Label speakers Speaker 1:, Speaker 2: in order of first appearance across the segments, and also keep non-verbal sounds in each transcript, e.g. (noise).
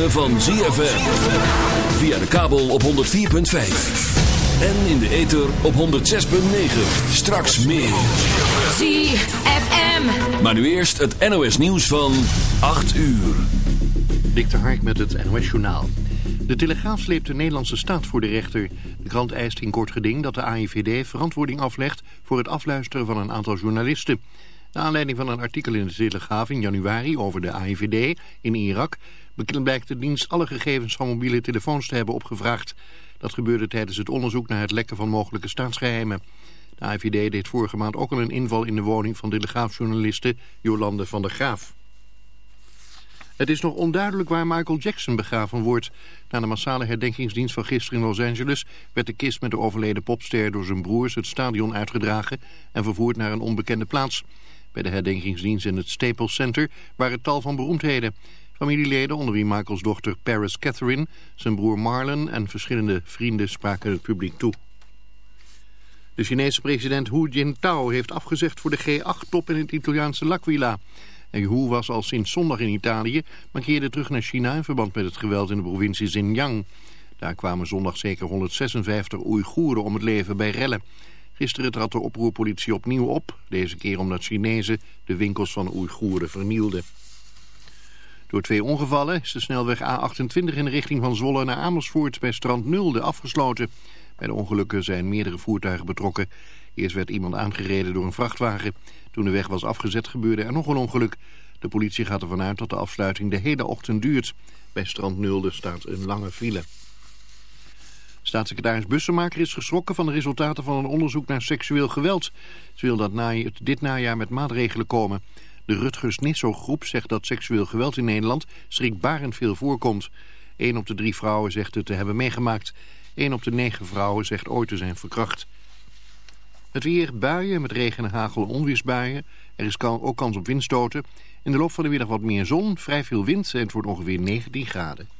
Speaker 1: ritme van ZFM. Via de kabel op 104.5. En in de ether op 106.9. Straks meer.
Speaker 2: ZFM.
Speaker 1: Maar nu eerst het NOS nieuws van 8 uur.
Speaker 3: Dik de Hark met het NOS Journaal. De Telegraaf sleept de Nederlandse staat voor de rechter. De krant eist in kort geding dat de AIVD verantwoording aflegt... voor het afluisteren van een aantal journalisten... Aanleiding van een artikel in de Telegraaf in januari over de AIVD in Irak... blijkt de dienst alle gegevens van mobiele telefoons te hebben opgevraagd. Dat gebeurde tijdens het onderzoek naar het lekken van mogelijke staatsgeheimen. De AIVD deed vorige maand ook al een inval in de woning van telegraafjournaliste Jolande van der Graaf. Het is nog onduidelijk waar Michael Jackson begraven wordt. Na de massale herdenkingsdienst van gisteren in Los Angeles... werd de kist met de overleden popster door zijn broers het stadion uitgedragen... en vervoerd naar een onbekende plaats. Bij de herdenkingsdienst in het Staples Center waren tal van beroemdheden. Familieleden, onder wie Michaels dochter Paris Catherine, zijn broer Marlon en verschillende vrienden spraken het publiek toe. De Chinese president Hu Jintao heeft afgezegd voor de G8-top in het Italiaanse L'Aquila. En Hu was al sinds zondag in Italië, maar keerde terug naar China in verband met het geweld in de provincie Xinjiang. Daar kwamen zondag zeker 156 Oeigoeren om het leven bij rellen. Gisteren trad de oproerpolitie opnieuw op, deze keer omdat Chinezen de winkels van Oeigoeren vernielden. Door twee ongevallen is de snelweg A28 in de richting van Zwolle naar Amersfoort bij strand Nulde afgesloten. Bij de ongelukken zijn meerdere voertuigen betrokken. Eerst werd iemand aangereden door een vrachtwagen. Toen de weg was afgezet gebeurde er nog een ongeluk. De politie gaat ervan uit dat de afsluiting de hele ochtend duurt. Bij strand Nulde staat een lange file. Staatssecretaris Bussemaker is geschrokken van de resultaten van een onderzoek naar seksueel geweld. Ze wil dat na, dit najaar met maatregelen komen. De Rutgers Nisso groep zegt dat seksueel geweld in Nederland schrikbarend veel voorkomt. Een op de drie vrouwen zegt het te hebben meegemaakt. Een op de negen vrouwen zegt ooit te zijn verkracht. Het weer, buien met regen en hagel onweersbuien. Er is ook kans op windstoten. In de loop van de middag wat meer zon, vrij veel wind en het wordt ongeveer 19 graden.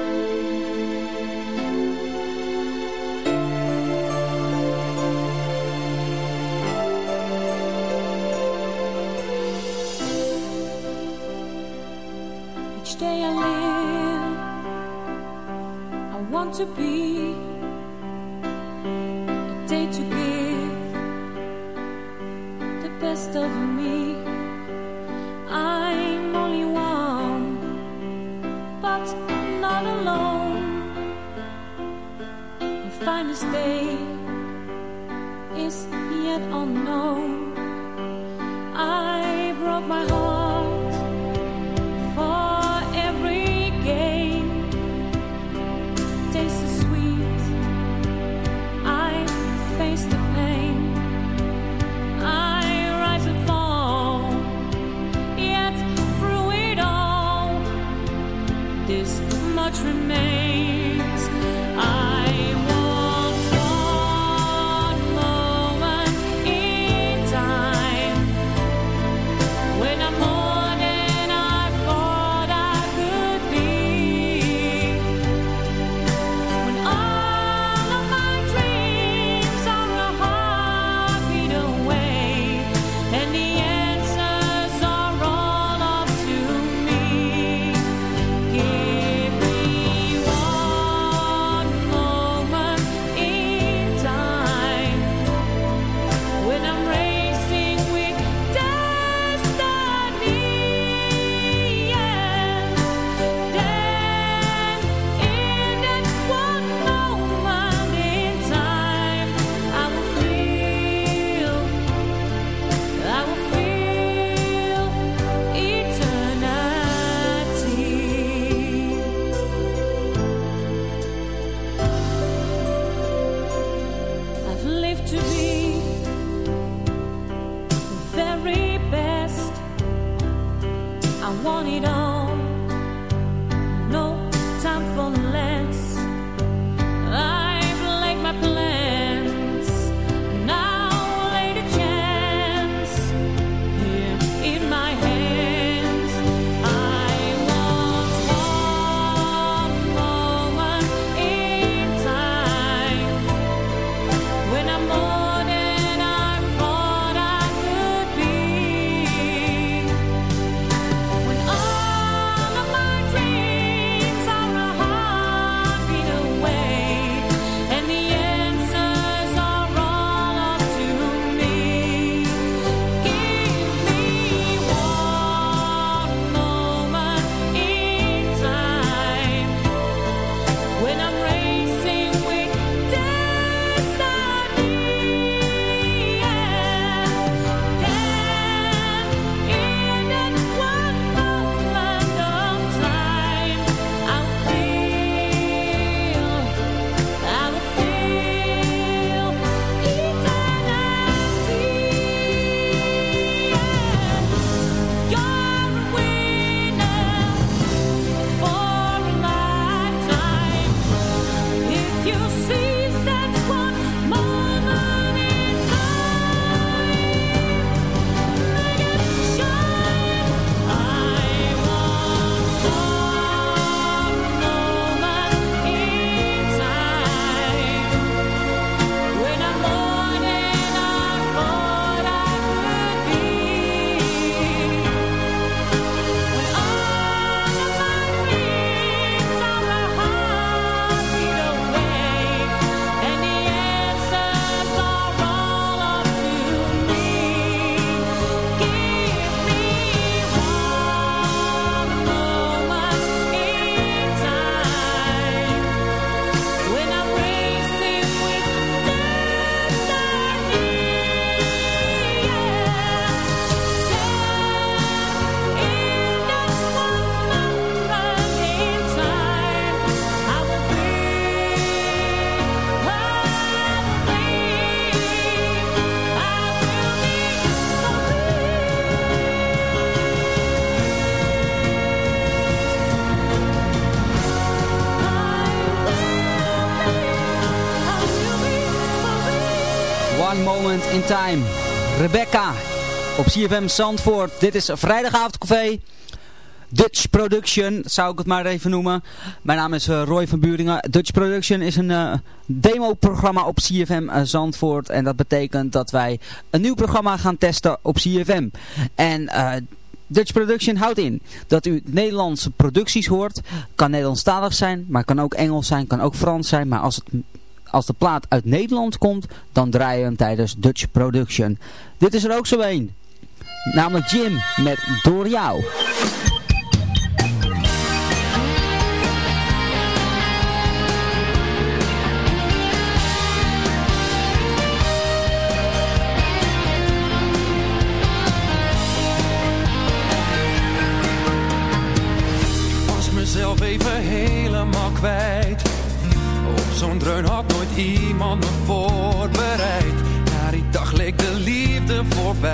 Speaker 4: Want to be a day to give the best of me. I'm only one, but not alone. The finest day is yet unknown. I broke my heart I want it all.
Speaker 5: Rebecca op CFM Zandvoort. Dit is Vrijdagavondcafé. Dutch Production, zou ik het maar even noemen. Mijn naam is eh, Roy van Buringen. Dutch Production is een eh, demo-programma op CFM eh, Zandvoort. En dat betekent dat wij een nieuw programma gaan testen op CFM. En Dutch Production houdt in dat u Nederlandse producties hoort. Kan Nederlandstalig zijn, maar kan ook Engels zijn, kan ook Frans zijn. Maar als, het, als de plaat uit Nederland komt, dan draaien we hem tijdens Dutch Production. Dit is er ook zo een. Namelijk Jim met Door Jou.
Speaker 6: was mezelf even helemaal kwijt. Zo'n dreun had nooit iemand me voorbereid. Na die dag leek de liefde voorbij.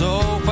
Speaker 6: Liefde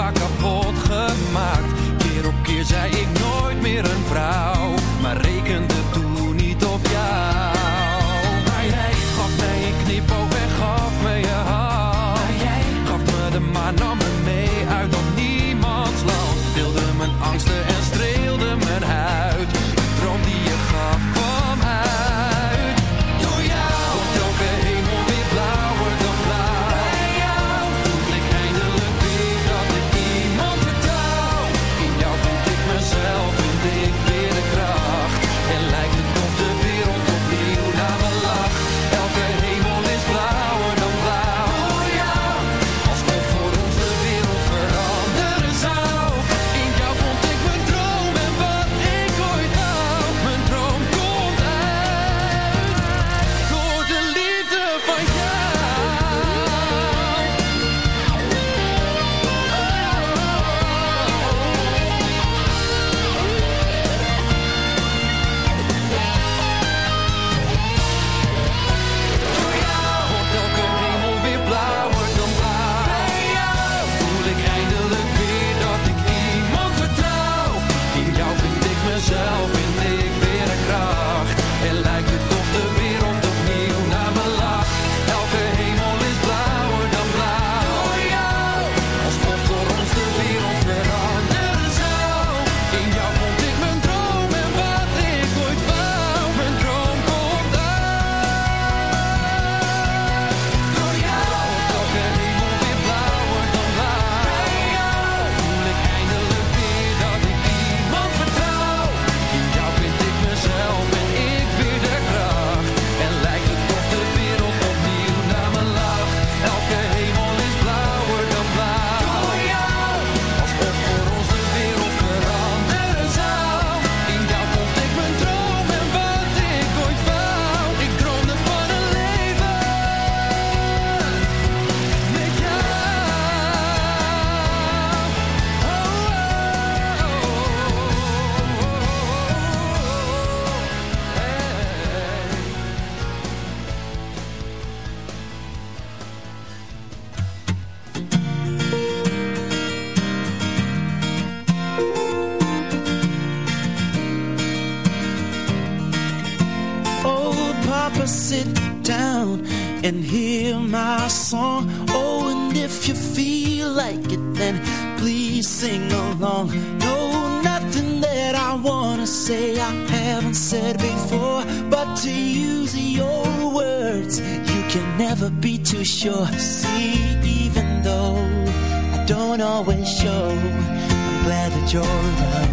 Speaker 7: your love.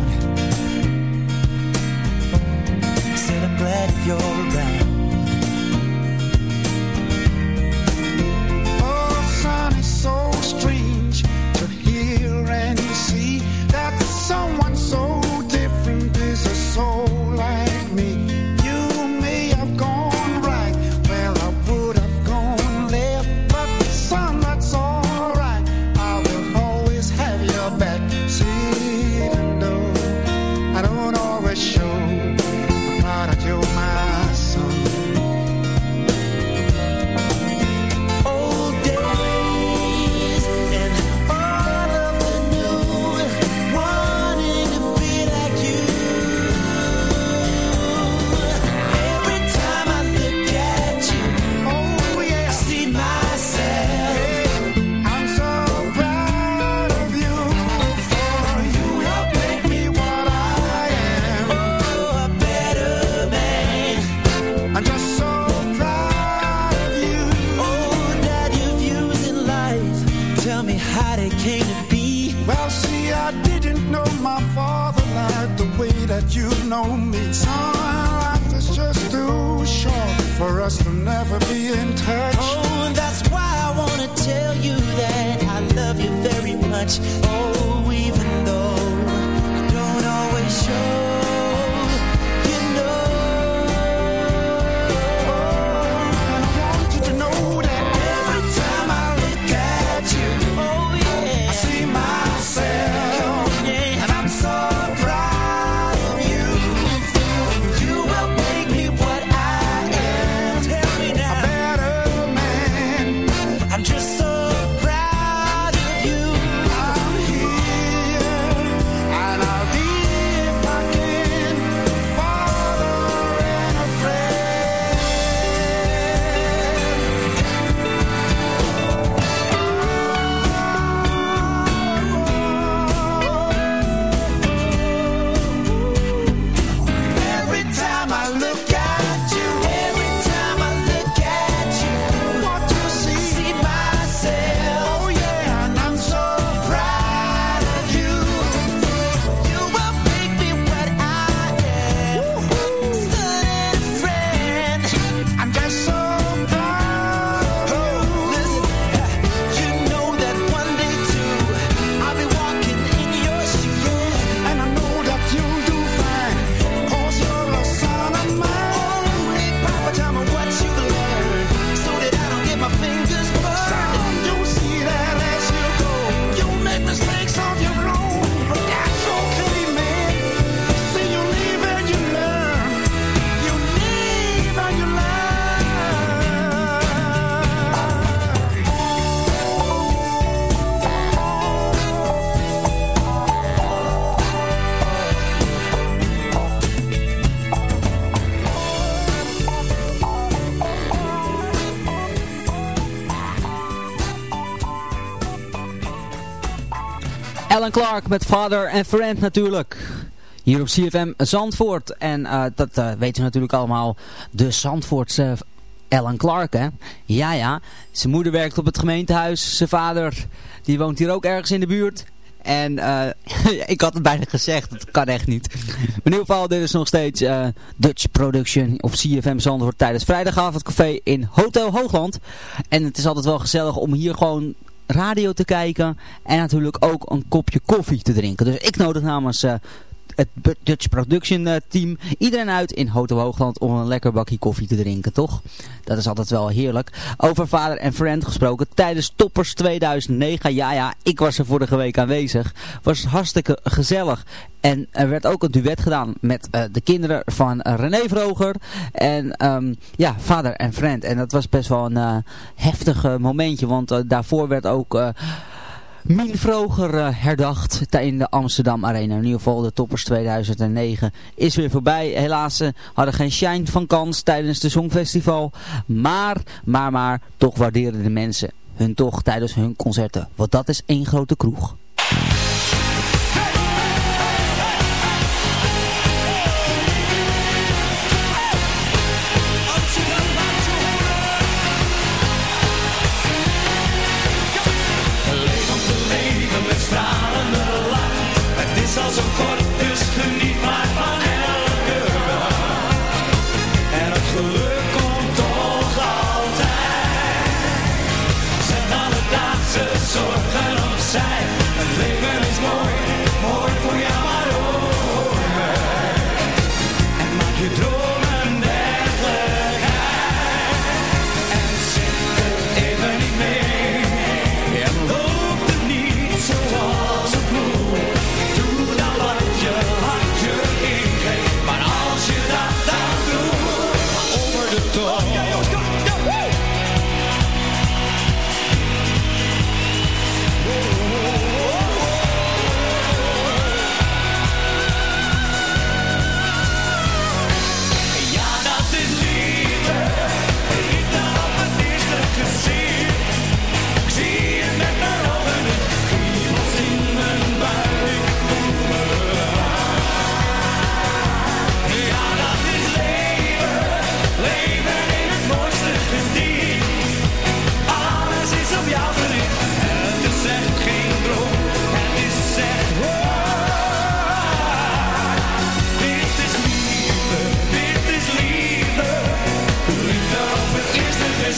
Speaker 5: Clark met Father and Friend natuurlijk. Hier op CFM Zandvoort. En eh, dat eh, weten we natuurlijk allemaal. De Zandvoortse Alan Clark, hè. Ja, ja. Zijn moeder werkt op het gemeentehuis. Zijn vader, die woont hier ook ergens in de buurt. En eh, (laughs) ik had het bijna gezegd, dat kan echt niet. Maar in ieder geval, dit is nog steeds Dutch Production op CFM Zandvoort tijdens Vrijdagavondcafé in Hotel Hoogland. En het is altijd wel gezellig om hier gewoon radio te kijken en natuurlijk ook een kopje koffie te drinken. Dus ik nodig namens eh, het Dutch Production eh, team iedereen uit in Hotel Hoogland om een lekker bakje koffie te drinken, toch? Dat is altijd wel heerlijk. Over vader en friend gesproken, tijdens Toppers 2009, ja ja, ik was er vorige week aanwezig, was hartstikke gezellig. En er werd ook een duet gedaan met eh, de kinderen van eh, René Vroger. En ehm, ja, vader en friend. En dat was best wel een eh, heftig momentje. Want daarvoor werd ook Mien Vroger eh, herdacht in de Amsterdam Arena. In ieder geval de Toppers 2009 is weer voorbij. Helaas eh, hadden geen shine van kans tijdens de Songfestival. Maar, maar, maar, toch waarderen de mensen hun toch tijdens hun concerten. Want dat is één grote kroeg.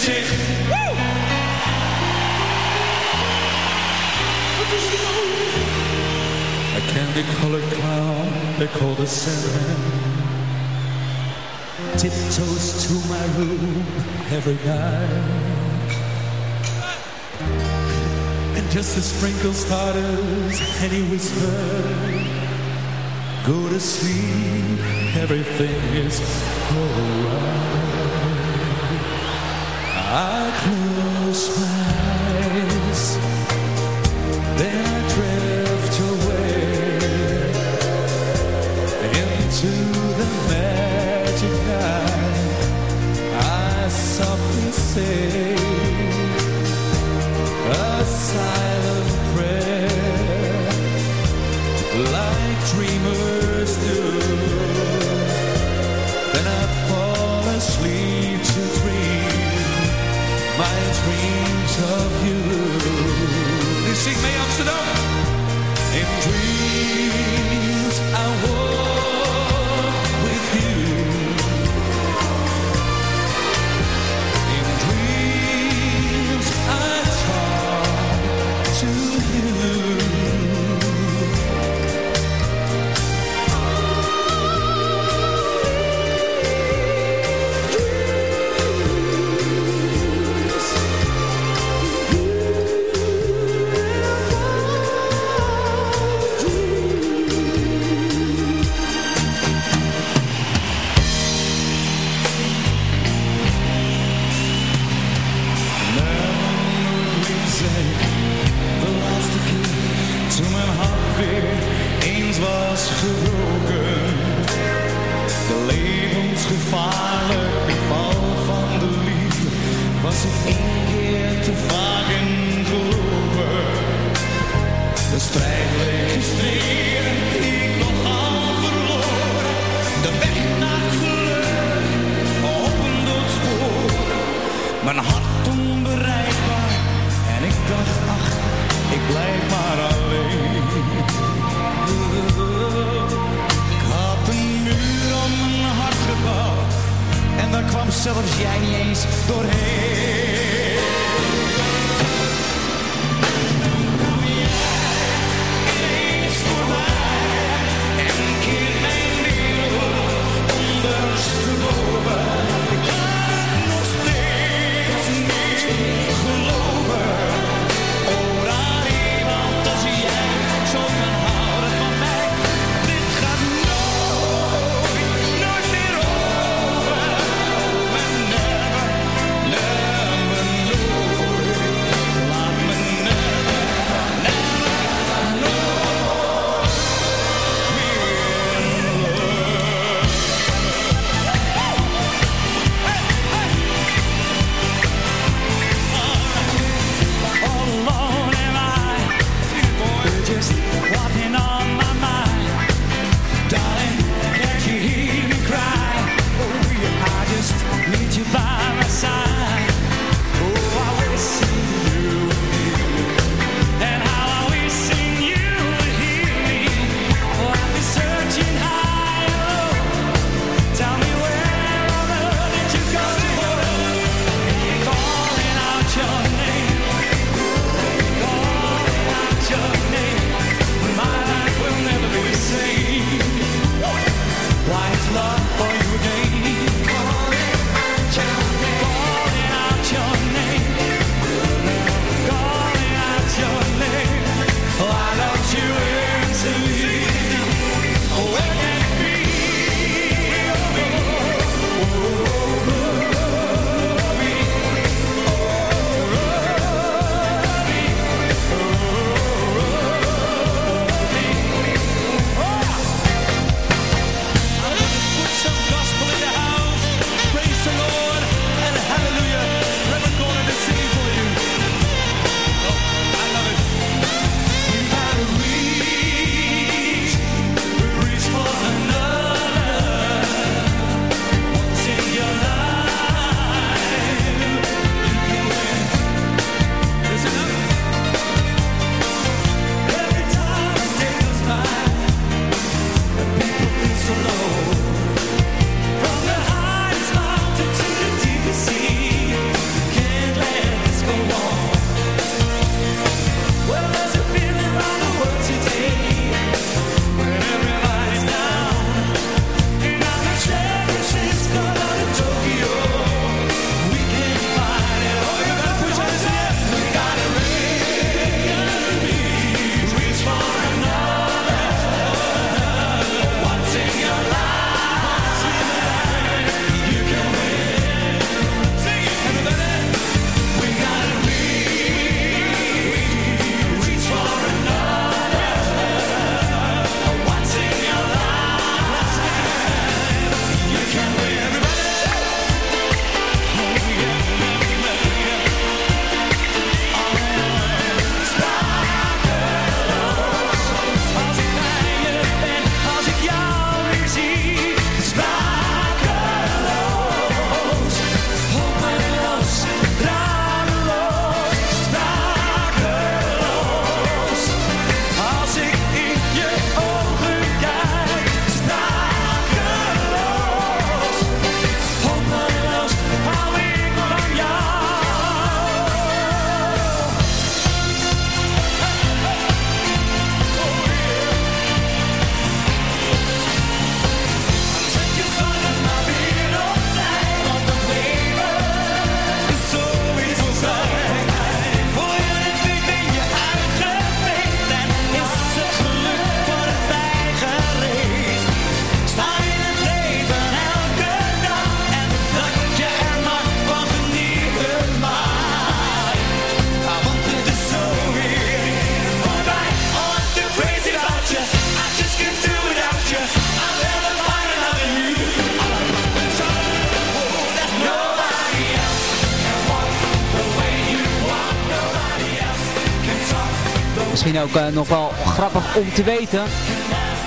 Speaker 8: A candy-colored clown they call the siren. Tiptoes to my room every night. And just as sprinkle starters and he whispers Go to sleep, everything is alright. I close my eyes Then I drift gebroken. De levensgevaarlijke val van de liefde was ik één keer te vaak in gelopen. De strijd gestreden, die ik nogal verloren. De weg naar geluk op een doodspoor. Mijn hart kwam zelfs jij niet eens doorheen.
Speaker 5: you by. Om te weten.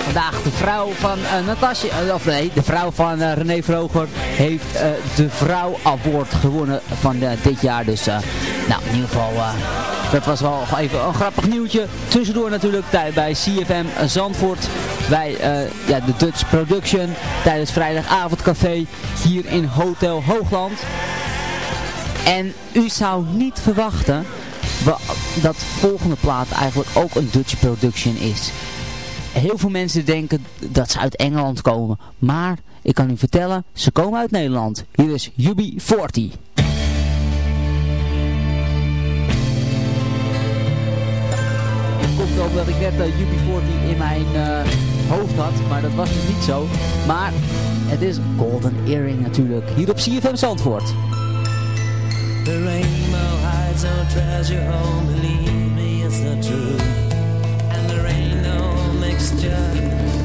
Speaker 5: Vandaag de vrouw van uh, of nee, de vrouw van uh, René Vroger heeft de Vrouw Award gewonnen van dit jaar. Dus nou, in ieder geval, dat was wel even een grappig nieuwtje. Tussendoor natuurlijk bij CFM Zandvoort, bij ja, de Dutch Production, tijdens Vrijdagavondcafé hier in Hotel Hoogland. En u zou niet verwachten dat volgende plaat eigenlijk ook een Dutch Production is heel veel mensen denken dat ze uit Engeland komen. Maar ik kan u vertellen, ze komen uit Nederland. Hier is UB40. Komt ook dat ik net uh, UB40 in mijn uh, hoofd had, maar dat was dus niet zo. Maar het is Golden Earring natuurlijk, hier op CFM Zandvoort.
Speaker 9: The rainbow our treasure home, believe me, it's not true And the truth. mixture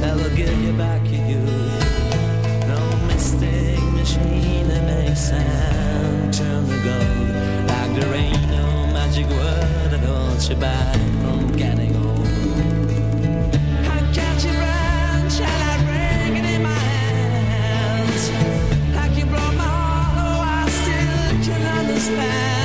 Speaker 9: that will give you back your youth. No mystic machine that makes sand turn to gold. Like there ain't no magic word that holds you back from getting old. I catch your branch and I bring it in my hands. You broke my heart, oh, I still can understand.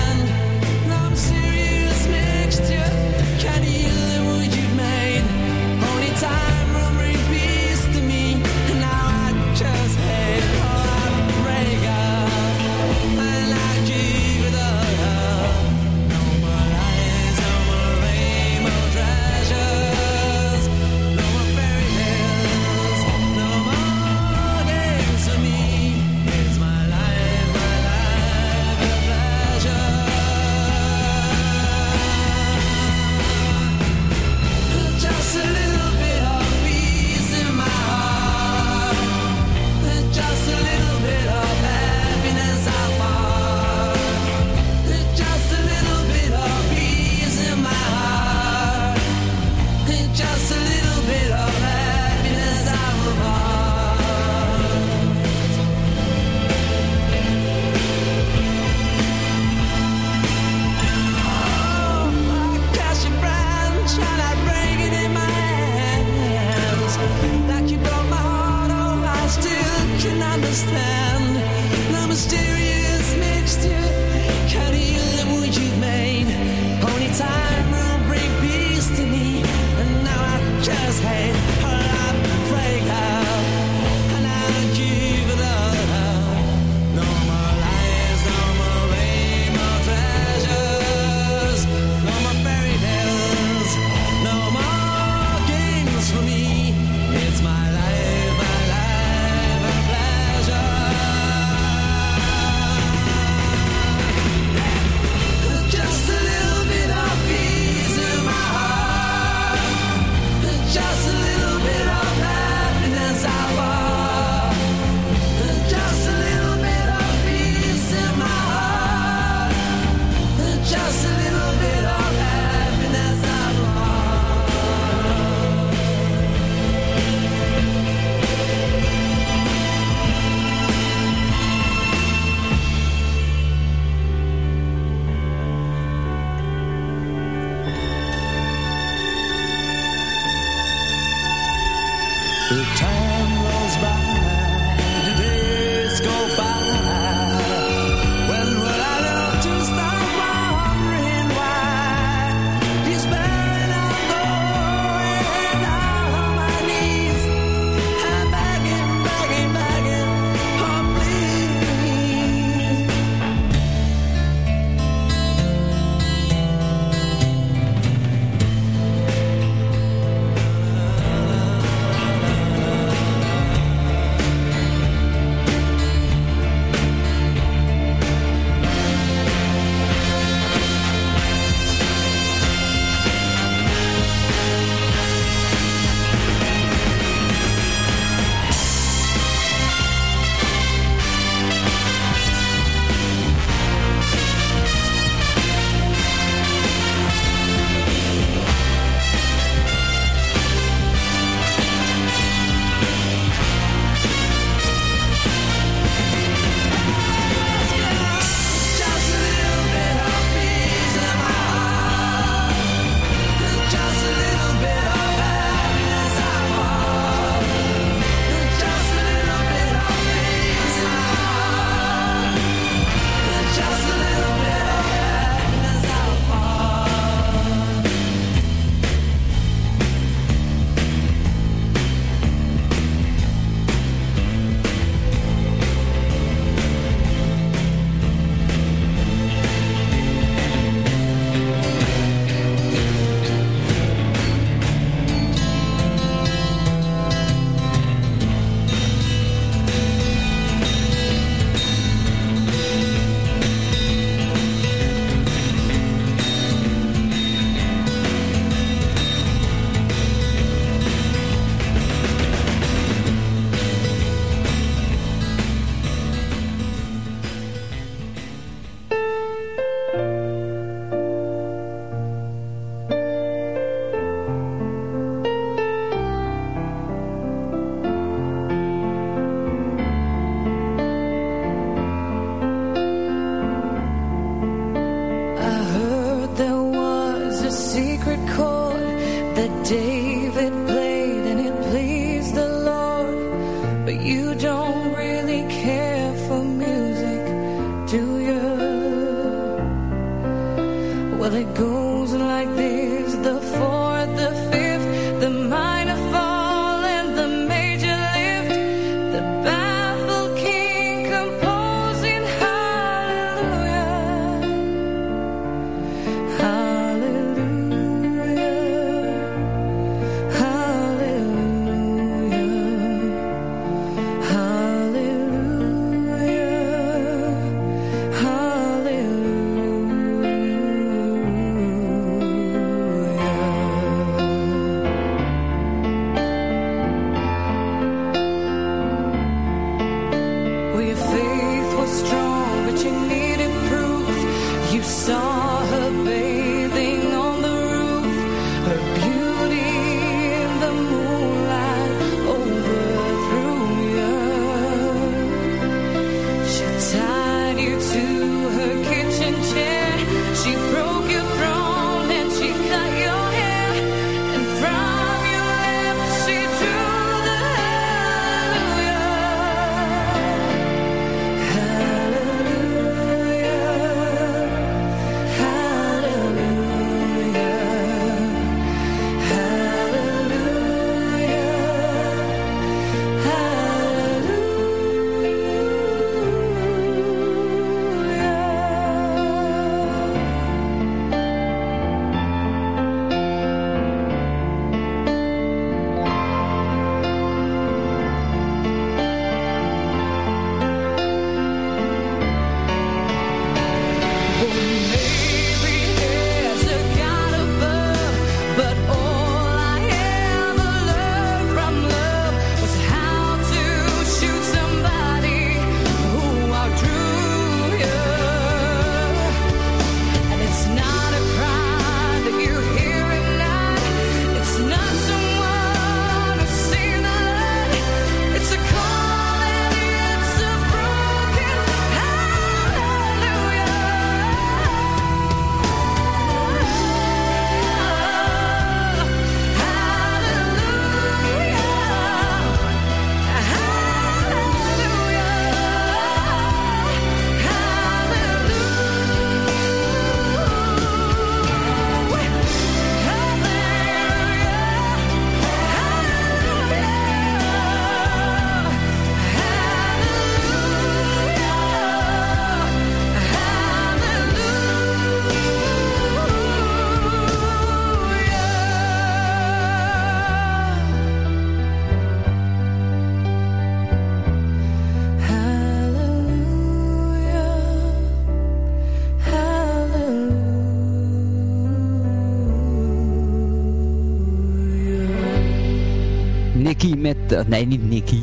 Speaker 5: Nee, niet Nicky.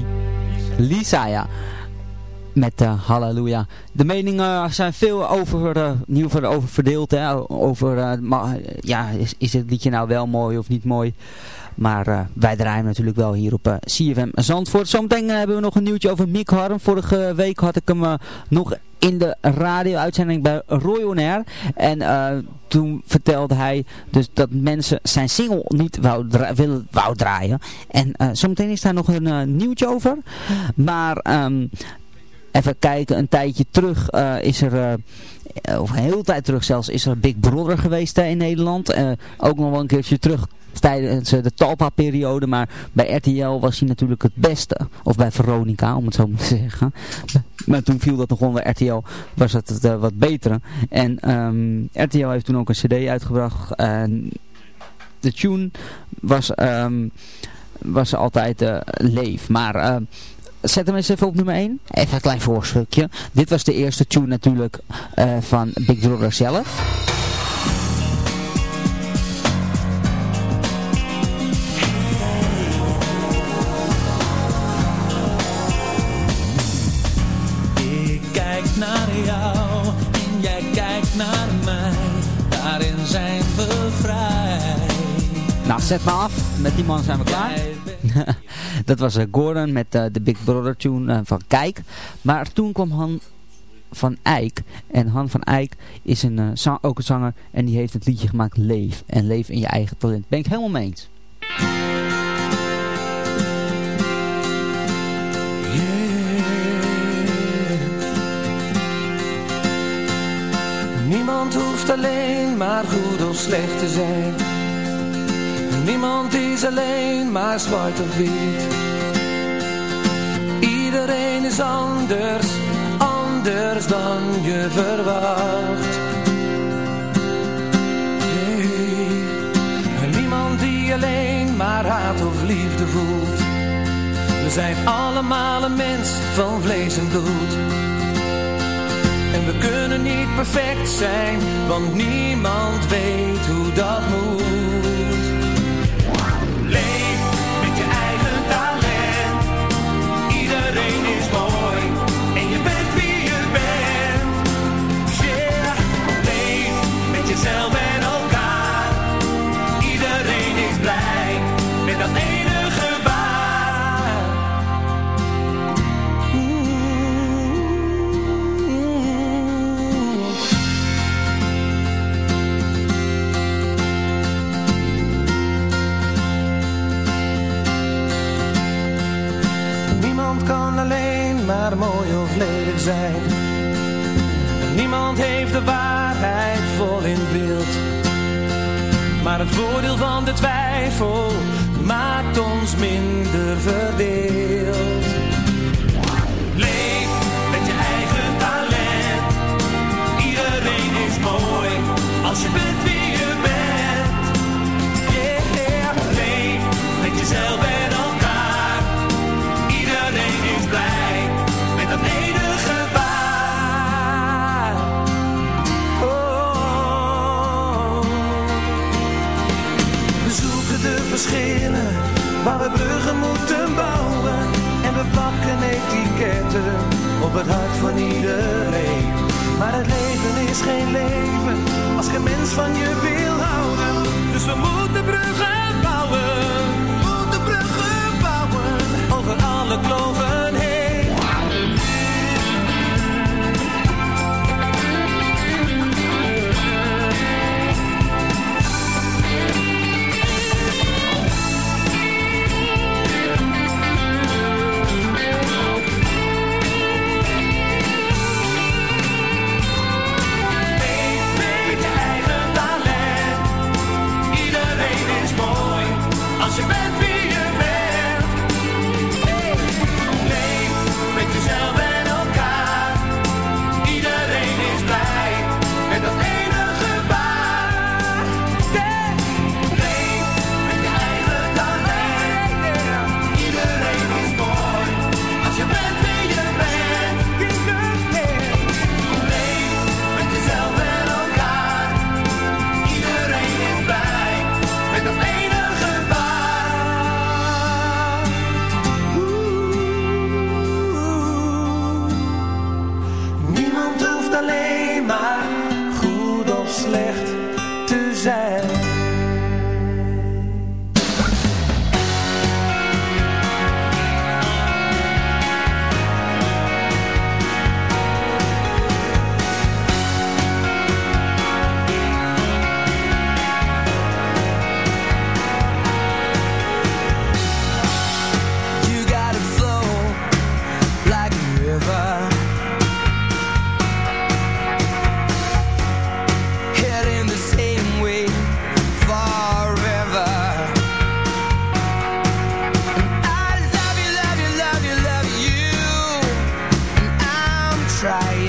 Speaker 5: Lisa, ja. Met eh, Halleluja. De meningen zijn veel over, eh, in over verdeeld. Hè? Over, eh, ja, is, is het liedje nou wel mooi of niet mooi? Maar wij draaien natuurlijk wel hier op CFM Zandvoort. Zometeen eh, hebben we nog een nieuwtje over Mick Harm. Vorige week had ik hem nog in de radio-uitzending bij Roy. En eh, toen vertelde hij dus dat mensen zijn single niet wou, wou draaien. En eh, zometeen is daar nog een eh, nieuwtje over. Maar... ehm, Even kijken, een tijdje terug is er, of een hele tijd terug zelfs, is er Big Brother geweest hè, in Nederland. Eh, ook nog wel een keertje terug tijdens eh, de Talpa-periode, maar bij RTL was hij natuurlijk het beste. Of bij Veronica, om het zo maar te zeggen. Maar toen viel dat nog onder RTL, was het eh, wat betere. En ehm, RTL heeft toen ook een cd uitgebracht. en de tune was, ehm, was altijd eh, leef, maar... Zet hem eens even op nummer 1. Even een klein voorstukje. Dit was de eerste tune natuurlijk van Big Brother zelf. Zet me af. Met die man zijn we klaar. (laughs) dat was eh, Gordon met eh, de Big Brother tune eh, van Kijk. Maar toen kwam Han van Eyck. En Han van Eyck is een, ook een zanger. En die heeft het liedje gemaakt Leef. En leef in je eigen talent. Ben ik helemaal mee eens.
Speaker 6: Niemand hoeft alleen maar goed of slecht te zijn. Niemand is alleen maar zwart of wit. Iedereen is anders, anders dan je verwacht. Hey. Niemand die alleen maar haat of liefde voelt. We zijn allemaal een mens van vlees en bloed. En we kunnen niet perfect zijn, want niemand weet hoe dat moet. Zijn. Niemand heeft de waarheid vol in beeld. Maar het voordeel van de twijfel maakt ons minder verdeeld. Leef met je eigen talent. Iedereen is mooi als je bent wie waar we bruggen moeten bouwen. En we pakken etiketten op het hart van iedereen. Maar het leven is geen leven als geen mens van je wil houden. Dus we moeten bruggen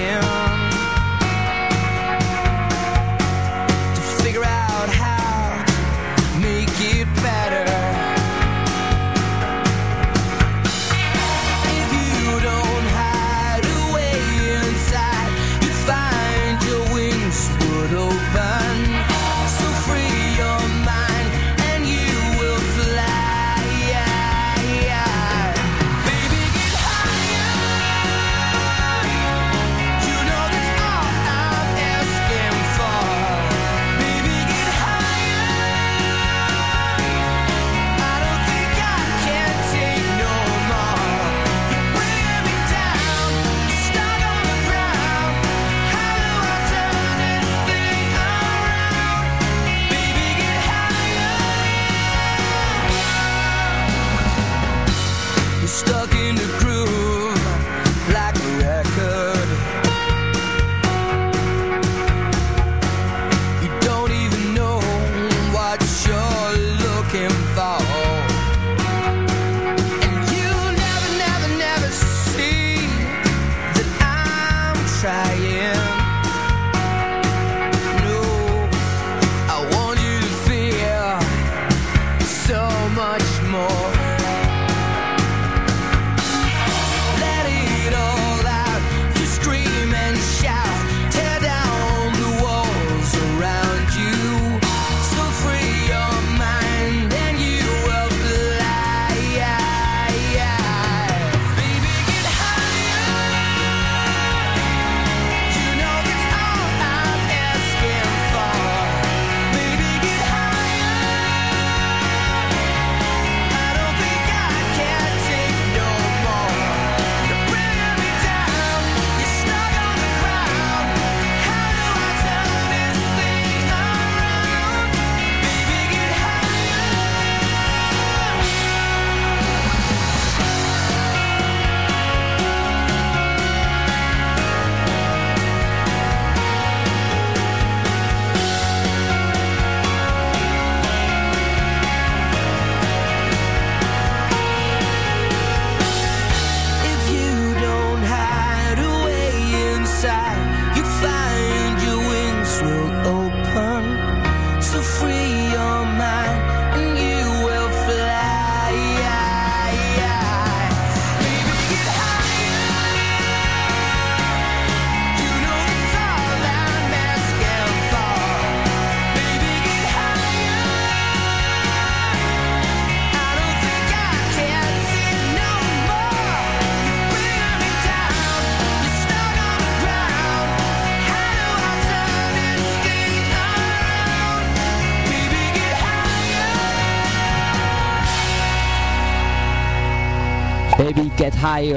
Speaker 10: am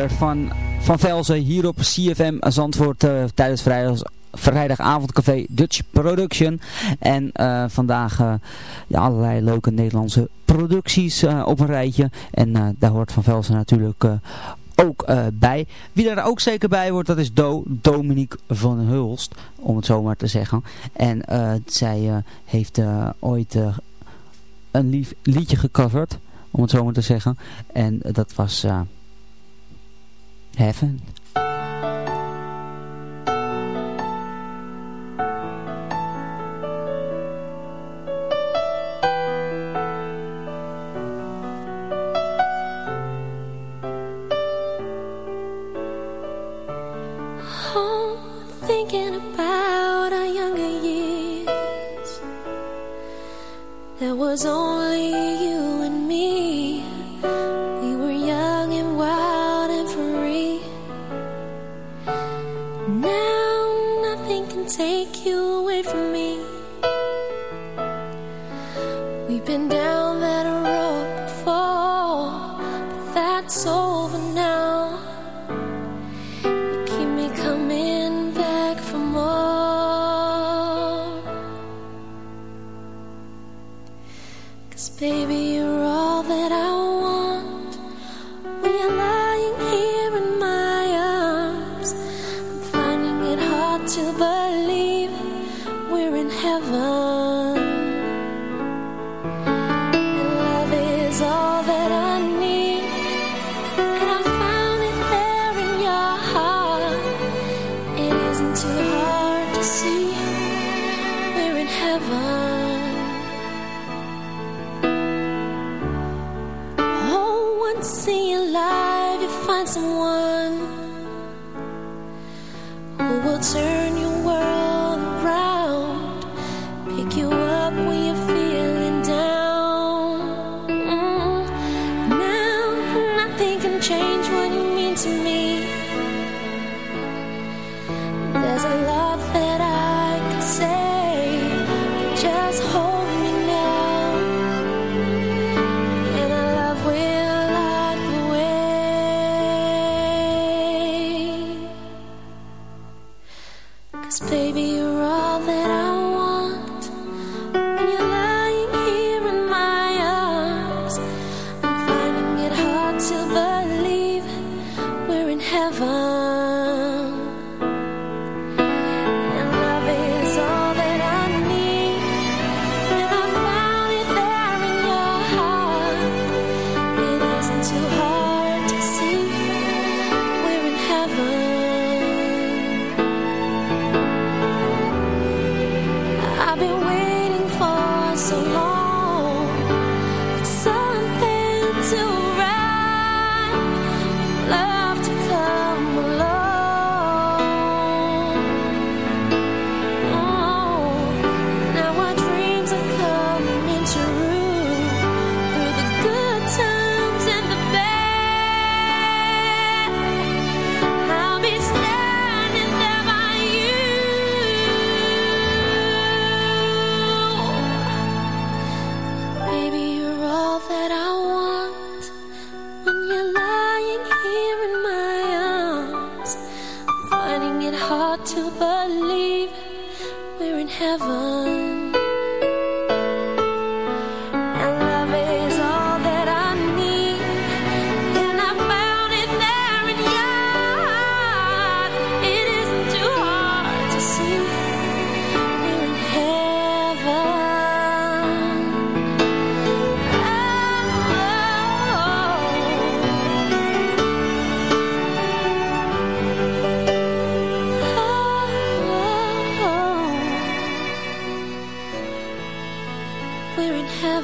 Speaker 10: Van, van Velzen hier op CFM Zandvoort eh, tijdens vrijdagavondcafé Dutch Production. En eh, vandaag uh, ja, allerlei leuke Nederlandse producties op een rijtje. En daar hoort Van Velzen natuurlijk ook bij. Wie daar ook zeker bij wordt, dat is Do, Dominique van Hulst, om het zo maar te zeggen. En zij heeft ooit een lief liedje gecoverd, om het zo maar te zeggen. En dat was heaven.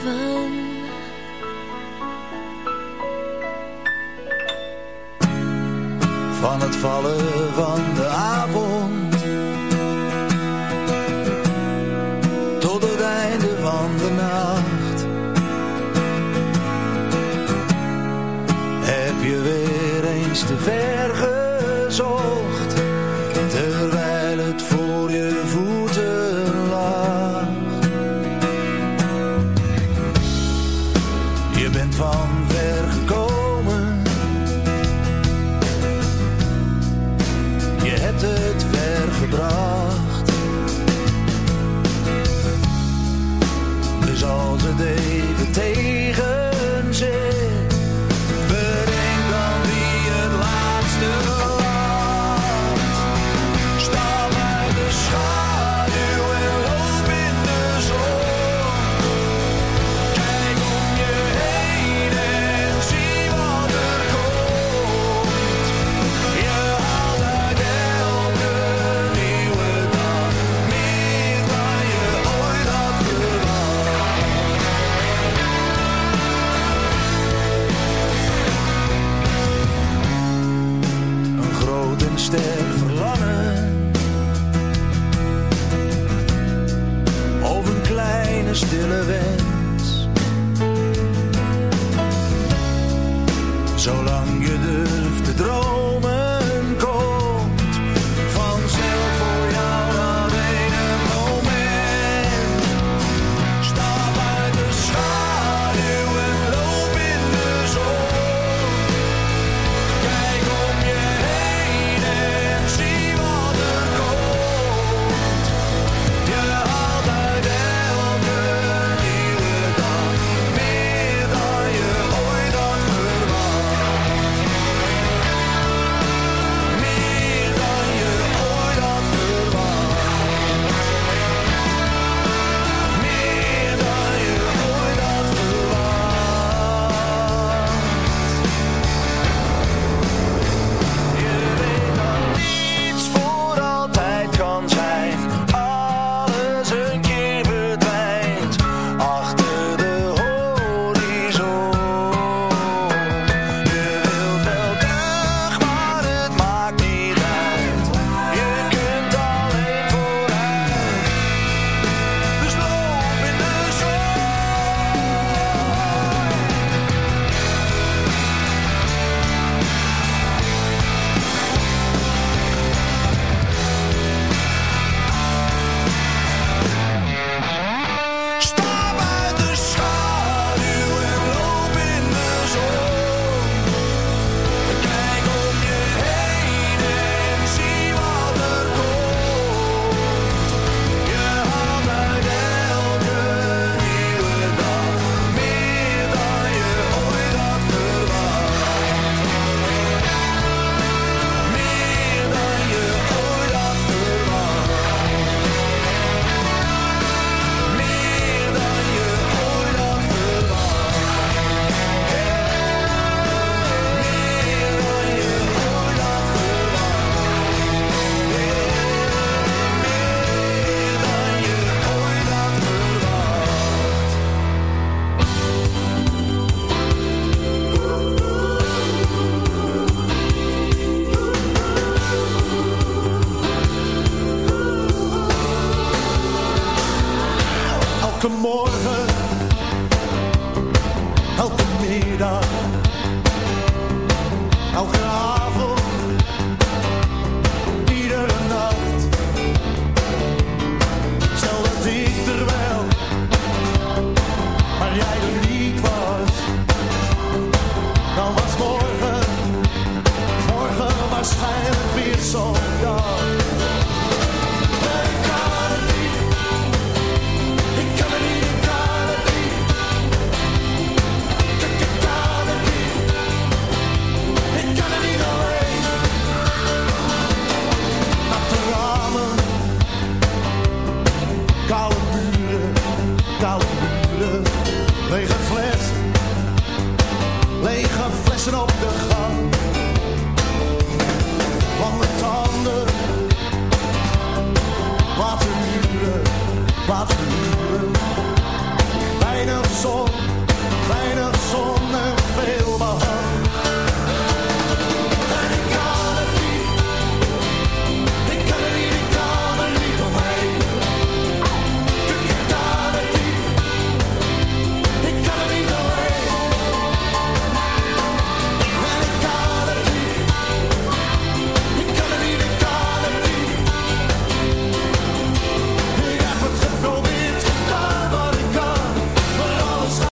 Speaker 8: Van. Het vallen